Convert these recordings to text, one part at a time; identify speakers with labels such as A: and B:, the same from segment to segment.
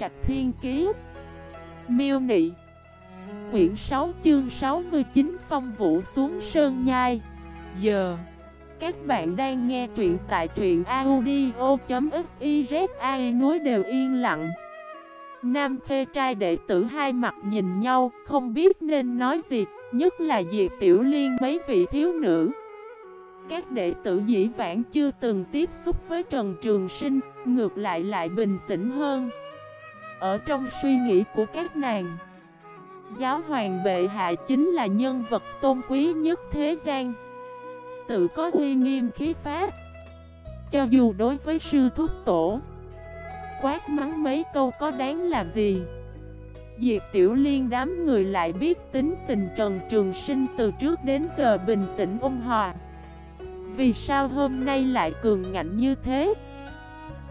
A: Trạch Thiên Kiế Miêu Nị. Quyển 6 chương 69 Phong Vũ xuống Sơn Nhai. Giờ, Các bạn đang nghe truyện tại truyện audio.xyz Ai núi đều yên lặng. Nam khê trai đệ tử hai mặt nhìn nhau, Không biết nên nói gì, Nhất là Diệp Tiểu Liên mấy vị thiếu nữ. Các đệ tử dĩ vãng chưa từng tiếp xúc với Trần Trường Sinh, Ngược lại lại bình tĩnh hơn. Ở trong suy nghĩ của các nàng. Giáo hoàng bệ hạ chính là nhân vật tôn quý nhất thế gian. Tự có uy nghiêm khí phát Cho dù đối với sư thúc tổ, Quát mắng mấy câu có đáng là gì? Diệp Tiểu Liên đám người lại biết tính tình Trần Trường Sinh từ trước đến giờ bình tĩnh ôn hòa. Vì sao hôm nay lại cường ngạnh như thế?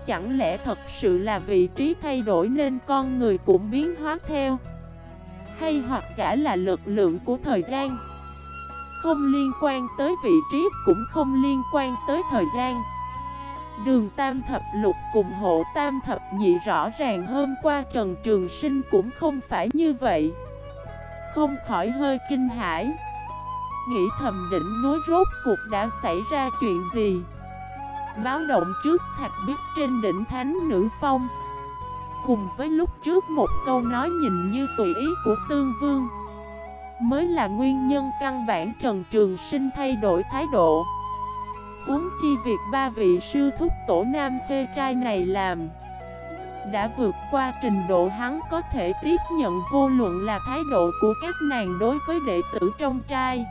A: Chẳng lẽ thật sự là vị trí thay đổi nên con người cũng biến hóa theo? Hay hoặc giả là lực lượng của thời gian? Không liên quan tới vị trí, cũng không liên quan tới thời gian. Đường Tam Thập Lục cùng hộ Tam Thập Nhị rõ ràng hôm qua Trần Trường Sinh cũng không phải như vậy. Không khỏi hơi kinh hãi. Nghĩ thầm đỉnh núi rốt cuộc đã xảy ra chuyện gì? Báo động trước thạch biết trên đỉnh thánh nữ phong. Cùng với lúc trước một câu nói nhìn như tùy ý của Tương Vương. Mới là nguyên nhân căn bản Trần Trường Sinh thay đổi thái độ. Uống chi việc ba vị sư thúc tổ nam phê trai này làm. Đã vượt qua trình độ hắn có thể tiếp nhận vô luận là thái độ của các nàng đối với đệ tử trong trai.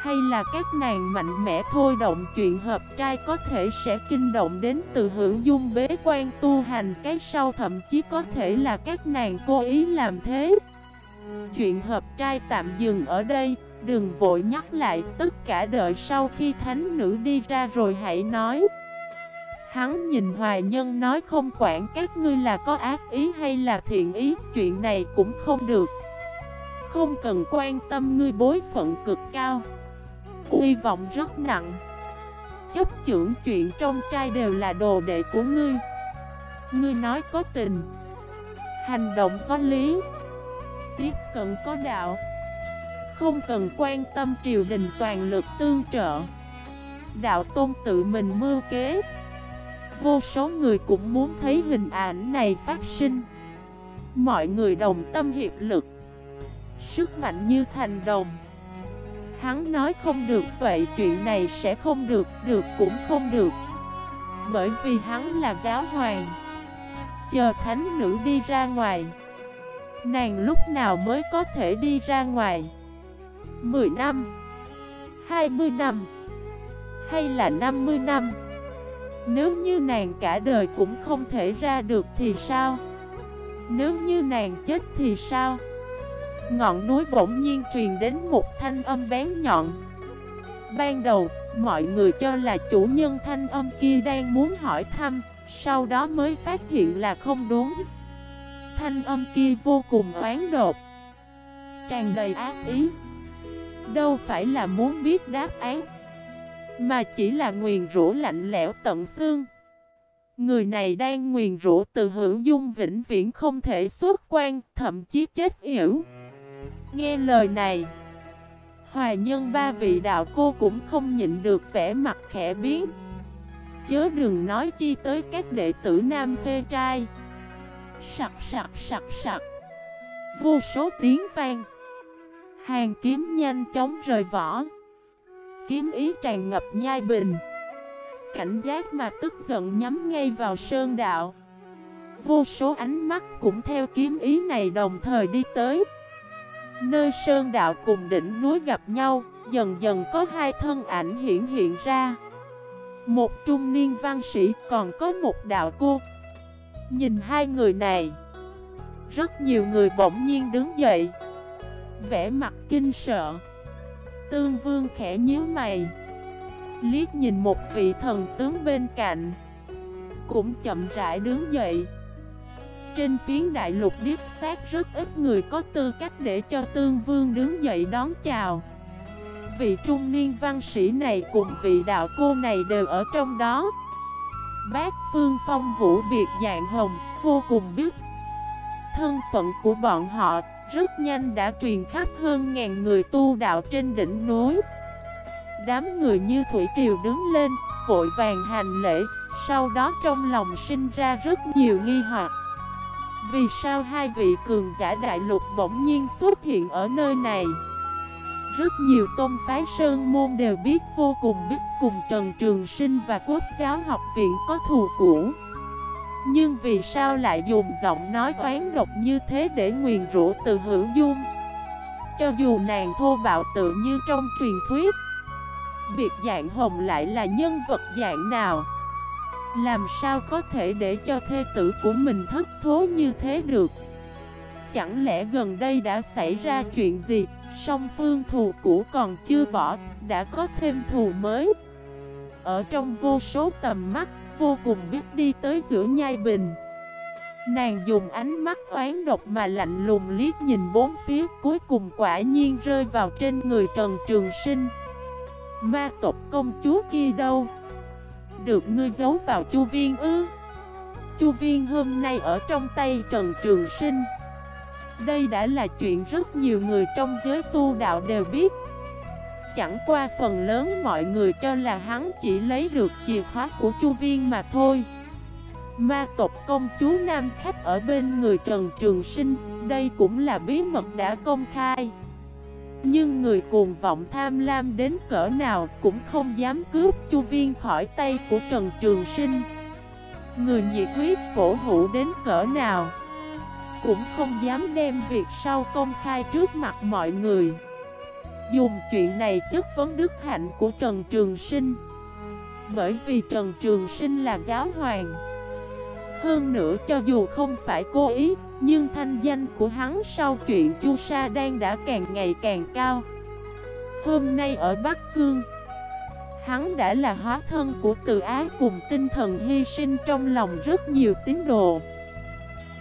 A: Hay là các nàng mạnh mẽ thôi? Động chuyện hợp trai có thể sẽ kinh động đến từ hữu dung bế quan tu hành. Cái sau thậm chí có thể là các nàng cố ý làm thế. Chuyện hợp trai tạm dừng ở đây. Đừng vội nhắc lại. Tất cả đợi sau khi thánh nữ đi ra rồi hãy nói. Hắn nhìn hoài nhân nói không quản các ngươi là có ác ý hay là thiện ý. Chuyện này cũng không được. Không cần quan tâm ngươi bối phận cực cao. Uy vọng rất nặng. Chấp trưởng chuyện trong trai đều là đồ đệ của ngươi. Ngươi nói có tình. Hành động có lý. Tiếp cận có đạo. Không cần quan tâm triều đình toàn lực tương trợ. Đạo tôn tự mình mưu kế. Vô số người cũng muốn thấy hình ảnh này phát sinh. Mọi người đồng tâm hiệp lực. Sức mạnh như thành đồng. Hắn nói không được vậy chuyện này sẽ không được, được cũng không được. Bởi vì hắn là giáo hoàng. Chờ thánh nữ đi ra ngoài. Nàng lúc nào mới có thể đi ra ngoài? 10 năm 20 năm Hay là 50 năm? Nếu như nàng cả đời cũng không thể ra được thì sao? Nếu như nàng chết thì sao? Ngọn núi bỗng nhiên truyền đến một thanh âm bén nhọn. Ban đầu, mọi người cho là chủ nhân thanh âm kia đang muốn hỏi thăm Sau đó mới phát hiện là không đúng. Thanh âm kia vô cùng oán đột Tràn đầy ác ý. Đâu phải là muốn biết đáp án Mà chỉ là nguyền rũ lạnh lẽo tận xương. Người này đang nguyền rũ từ hữu dung vĩnh viễn không thể xuất quan Thậm chí chết yểu. Nghe lời này, Hoài nhân ba vị đạo cô cũng không nhịn được vẻ mặt khẽ biến. Chớ đừng nói chi tới các đệ tử nam phê trai. Sặc sặc sặc sặc. Vô số tiếng vang. Hàng kiếm nhanh chóng rời vỏ. Kiếm ý tràn ngập nhai bình. Cảnh giác mà tức giận nhắm ngay vào sơn đạo. Vô số ánh mắt cũng theo kiếm ý này đồng thời đi tới. Nơi sơn đạo cùng đỉnh núi gặp nhau, Dần dần có hai thân ảnh hiện hiện ra. Một trung niên văn sĩ, còn có một đạo cô. Nhìn hai người này, Rất nhiều người bỗng nhiên đứng dậy. Vẻ mặt kinh sợ. Tương vương khẽ nhíu mày, Liếc nhìn một vị thần tướng bên cạnh. Cũng chậm rãi đứng dậy. Trên phiến đại lục điếp xác rất ít người có tư cách để cho tương vương đứng dậy đón chào. Vị trung niên văn sĩ này cùng vị đạo cô này đều ở trong đó. Bác Phương Phong Vũ biệt dạng hồng Vô cùng biết. Thân phận của bọn họ rất nhanh đã truyền khắp hơn ngàn người tu đạo trên đỉnh núi. Đám người như Thủy Triều đứng lên, vội vàng hành lễ Sau đó trong lòng sinh ra rất nhiều nghi hoặc. Vì sao hai vị cường giả đại lục bỗng nhiên xuất hiện ở nơi này? Rất nhiều tôn phái sơn môn đều biết vô cùng biết cùng Trần Trường Sinh và Quốc giáo học viện có thù cũ. Nhưng vì sao lại dùng giọng nói oán độc như thế để nguyền rủa từ hữu dung? Cho dù nàng thô bạo tự như trong truyền thuyết, Biệt dạng hồng lại là nhân vật dạng nào? Làm sao có thể để cho thê tử của mình thất thố như thế được? Chẳng lẽ gần đây đã xảy ra chuyện gì, Song phương thù cũ còn chưa bỏ, Đã có thêm thù mới? Ở trong vô số tầm mắt, Vô cùng biết đi tới giữa nhai bình. Nàng dùng ánh mắt oán độc mà lạnh lùng liếc nhìn bốn phía, Cuối cùng quả nhiên rơi vào trên người Trần Trường Sinh. Ma tộc công chúa kia đâu? Được ngươi giấu vào chu viên ư? Chu viên hôm nay ở trong tay Trần Trường Sinh. Đây đã là chuyện rất nhiều người trong giới tu đạo đều biết. Chẳng qua phần lớn mọi người cho là hắn chỉ lấy được chìa khóa của chu viên mà thôi. Ma tộc công chúa Nam Khách ở bên người Trần Trường Sinh, Đây cũng là bí mật đã công khai nhưng người cuồng vọng tham lam đến cỡ nào cũng không dám cướp Chu Viên khỏi tay của Trần Trường Sinh. Người nhiệt huyết cổ hủ đến cỡ nào Cũng không dám đem việc sau công khai trước mặt mọi người. Dùng chuyện này chất vấn đức hạnh của Trần Trường Sinh. Bởi vì Trần Trường Sinh là giáo hoàng. Hơn nữa cho dù không phải cố ý nhưng thanh danh của hắn sau chuyện Chu Sa Đan đã càng ngày càng cao. Hôm nay ở Bắc Cương, Hắn đã là hóa thân của từ ái cùng tinh thần hy sinh trong lòng rất nhiều tín đồ.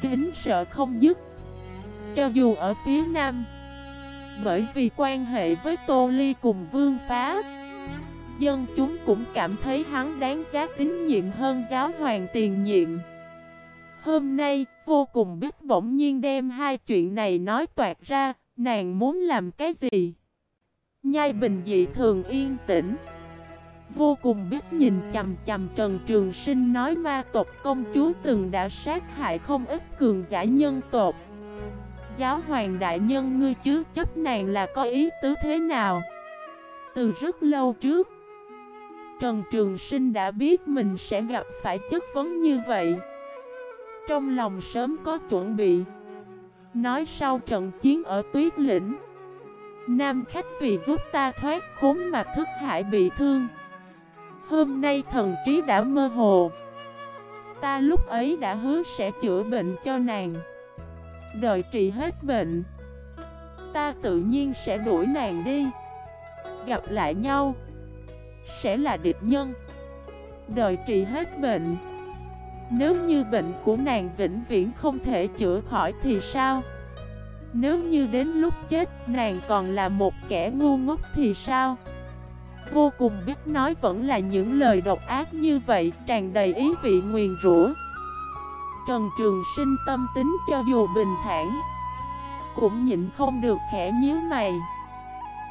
A: Kính sợ không dứt, Cho dù ở phía Nam, Bởi vì quan hệ với Tô Ly cùng Vương Phá, Dân chúng cũng cảm thấy hắn đáng giá tín nhiệm hơn giáo hoàng tiền nhiệm. Hôm nay, vô cùng biết bỗng nhiên đem hai chuyện này nói toạt ra, nàng muốn làm cái gì? Nhai bình dị thường yên tĩnh. Vô cùng biết nhìn chầm chầm Trần Trường Sinh nói ma tộc công chúa từng đã sát hại không ít cường giả nhân tộc. Giáo hoàng đại nhân ngươi chứ chấp nàng là có ý tứ thế nào? Từ rất lâu trước, Trần Trường Sinh đã biết mình sẽ gặp phải chất vấn như vậy. Trong lòng sớm có chuẩn bị. Nói sau trận chiến ở tuyết lĩnh, Nam khách vì giúp ta thoát khốn mà thức hại bị thương. Hôm nay thần trí đã mơ hồ. Ta lúc ấy đã hứa sẽ chữa bệnh cho nàng. Đợi trị hết bệnh, Ta tự nhiên sẽ đuổi nàng đi. Gặp lại nhau, Sẽ là địch nhân. Đợi trị hết bệnh nếu như bệnh của nàng vĩnh viễn không thể chữa khỏi thì sao? Nếu như đến lúc chết, nàng còn là một kẻ ngu ngốc thì sao? Vô cùng biết nói vẫn là những lời độc ác như vậy, tràn đầy ý vị nguyền rủa Trần Trường Sinh tâm tính cho dù bình thản, Cũng nhịn không được khẽ nhíu mày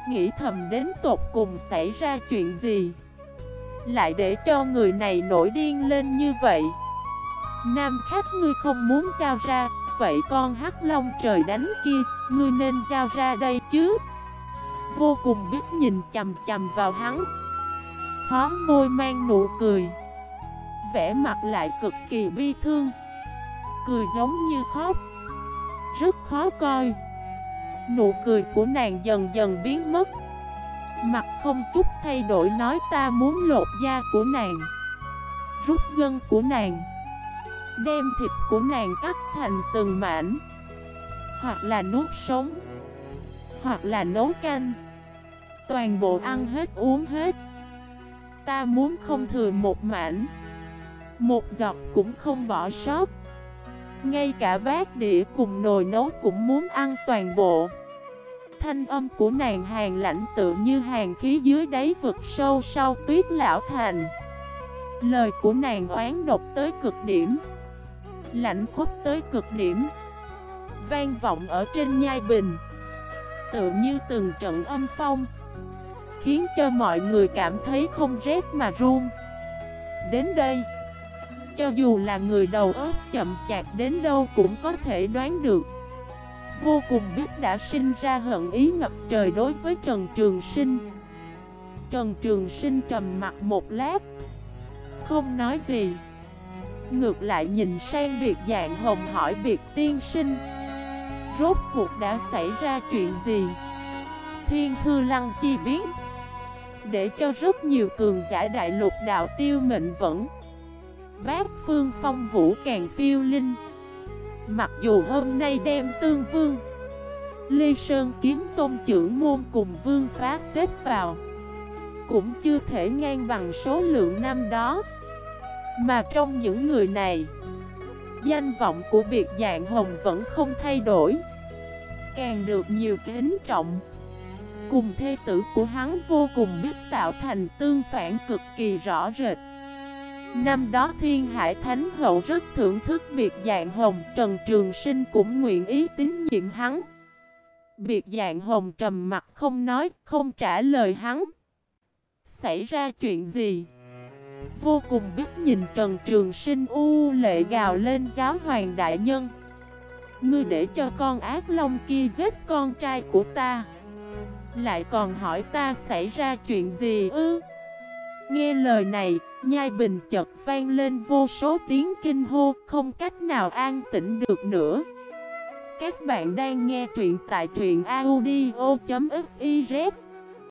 A: Nghĩ thầm đến tột cùng xảy ra chuyện gì Lại để cho người này nổi điên lên như vậy Nam khách ngươi không muốn giao ra, Vậy con hắc long trời đánh kia, Ngươi nên giao ra đây chứ? Vô cùng biết nhìn chầm chầm vào hắn. Khó môi mang nụ cười. Vẽ mặt lại cực kỳ bi thương. Cười giống như khóc. Rất khó coi. Nụ cười của nàng dần dần biến mất. Mặt không chút thay đổi nói ta muốn lột da của nàng. Rút gân của nàng. Đem thịt của nàng cắt thành từng mảnh. Hoặc là nuốt sống. Hoặc là nấu canh. Toàn bộ ăn hết, uống hết. Ta muốn không thừa một mảnh. Một giọt cũng không bỏ sót. Ngay cả bát đĩa cùng nồi nấu cũng muốn ăn toàn bộ. Thanh âm của nàng hàng lạnh tự như hàng khí dưới đáy vực sâu sau tuyết lão thành. Lời của nàng oán độc tới cực điểm. Lạnh khúc tới cực điểm. Vang vọng ở trên nhai bình. Tự như từng trận âm phong. Khiến cho mọi người cảm thấy không rét mà run. Đến đây, Cho dù là người đầu óc chậm chạp đến đâu cũng có thể đoán được. Vô cùng biết đã sinh ra hận ý ngập trời đối với Trần Trường Sinh. Trần Trường Sinh trầm mặt một lát, Không nói gì. Ngược lại nhìn sang việc dạng hồng hỏi việc tiên sinh. Rốt cuộc đã xảy ra chuyện gì? Thiên thư lăng chi biết Để cho rất nhiều cường giả đại lục đạo tiêu mệnh vẫn. Bác phương phong vũ càng phiêu linh. Mặc dù hôm nay đem tương vương, Lê Sơn kiếm tôn trưởng môn cùng vương phá xếp vào, Cũng chưa thể ngang bằng số lượng năm đó. Mà trong những người này Danh vọng của biệt dạng hồng vẫn không thay đổi. Càng được nhiều kính trọng Cùng thê tử của hắn vô cùng biết tạo thành tương phản cực kỳ rõ rệt. Năm đó Thiên Hải Thánh Hậu rất thưởng thức biệt dạng hồng Trần Trường Sinh cũng nguyện ý tín nhiệm hắn. Biệt dạng hồng trầm mặt không nói, không trả lời hắn. Xảy ra chuyện gì? Vô cùng biết nhìn Trần Trường Sinh u lệ gào lên giáo hoàng đại nhân Ngươi để cho con ác long kia giết con trai của ta. Lại còn hỏi ta xảy ra chuyện gì ư? Nghe lời này, nhai bình chật vang lên vô số tiếng kinh hô Không cách nào an tĩnh được nữa. Các bạn đang nghe truyện tại truyện audio.fif